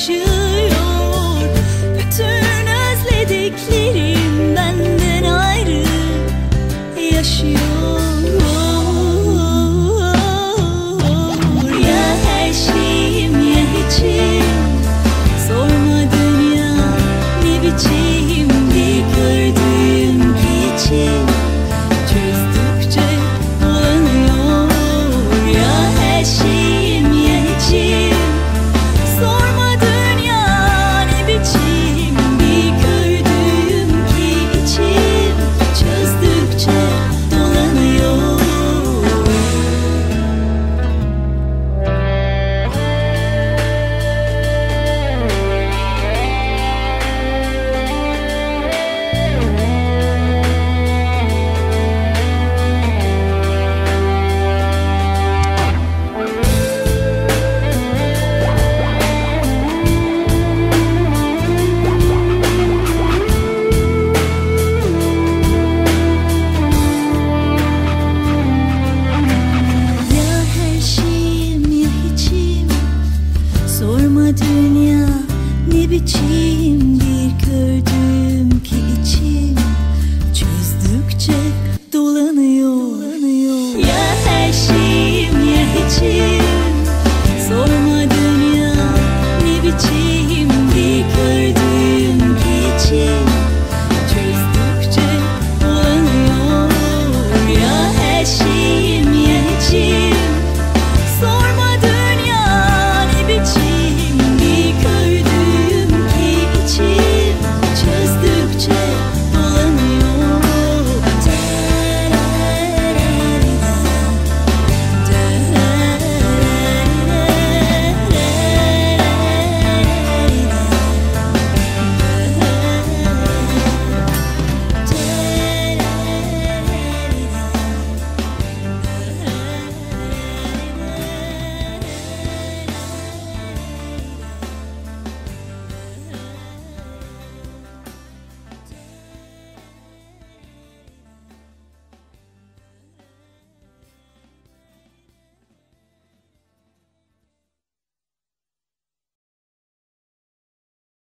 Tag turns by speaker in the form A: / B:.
A: 是。she